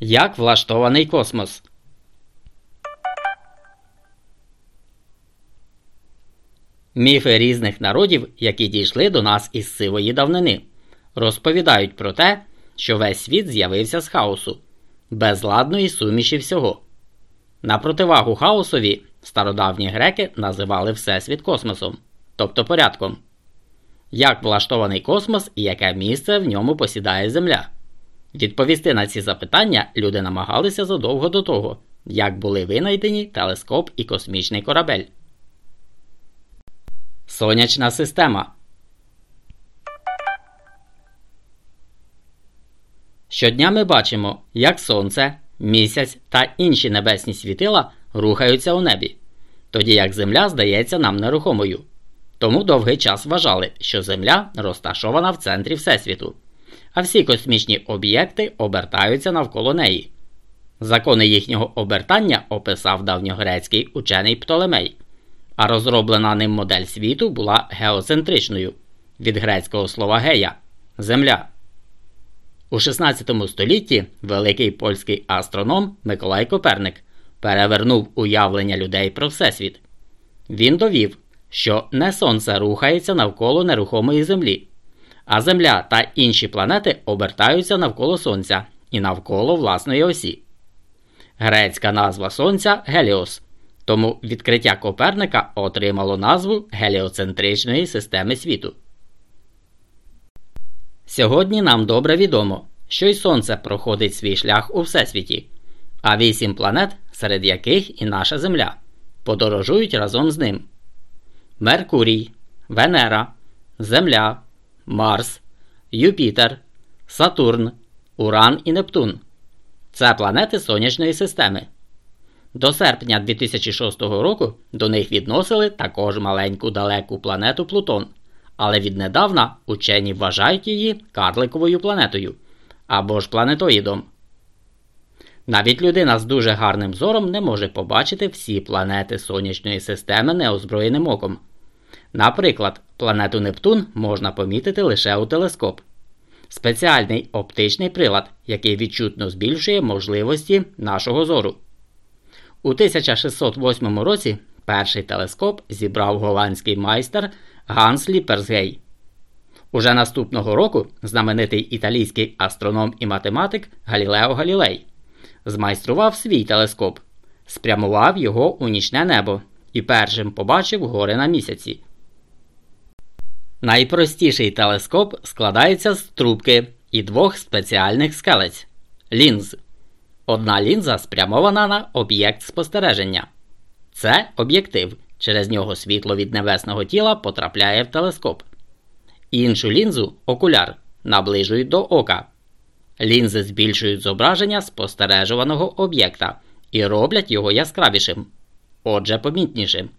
Як влаштований космос? Міфи різних народів, які дійшли до нас із сивої давнини, розповідають про те, що весь світ з'явився з хаосу, безладної суміші всього. На противагу хаосові стародавні греки називали Всесвіт космосом, тобто порядком. Як влаштований космос і яке місце в ньому посідає Земля? Відповісти на ці запитання люди намагалися задовго до того, як були винайдені телескоп і космічний корабель. Сонячна система. Щодня ми бачимо, як Сонце, місяць та інші небесні світила рухаються у небі, тоді як Земля здається нам нерухомою. Тому довгий час вважали, що Земля розташована в центрі Всесвіту, а всі космічні об'єкти обертаються навколо неї. Закони їхнього обертання описав давньогрецький учений Птолемей, а розроблена ним модель світу була геоцентричною від грецького слова гея Земля. У 16 столітті великий польський астроном Миколай Коперник перевернув уявлення людей про Всесвіт. Він довів, що не Сонце рухається навколо нерухомої Землі, а Земля та інші планети обертаються навколо Сонця і навколо власної осі. Грецька назва Сонця Геліос, тому відкриття Коперника отримало назву геліоцентричної системи світу. Сьогодні нам добре відомо, що й Сонце проходить свій шлях у Всесвіті, а вісім планет, серед яких і наша Земля, подорожують разом з ним: Меркурій, Венера, Земля, Марс, Юпітер, Сатурн, Уран і Нептун. Це планети Сонячної системи. До серпня 2006 року до них відносили також маленьку далеку планету Плутон, але віднедавна учені вважають її карликовою планетою або ж планетоїдом. Навіть людина з дуже гарним зором не може побачити всі планети Сонячної системи неозброєним оком. Наприклад, планету Нептун можна помітити лише у телескоп. Спеціальний оптичний прилад, який відчутно збільшує можливості нашого зору. У 1608 році перший телескоп зібрав голландський майстер Ганс Ліперсгей. Уже наступного року знаменитий італійський астроном і математик Галілео Галілей змайстрував свій телескоп, спрямував його у нічне небо і першим побачив гори на місяці. Найпростіший телескоп складається з трубки і двох спеціальних скелець лінз. Одна лінза спрямована на об'єкт спостереження. Це об'єктив. Через нього світло від небесного тіла потрапляє в телескоп. Іншу лінзу окуляр наближують до ока. Лінзи збільшують зображення спостережуваного об'єкта і роблять його яскравішим, отже, помітнішим.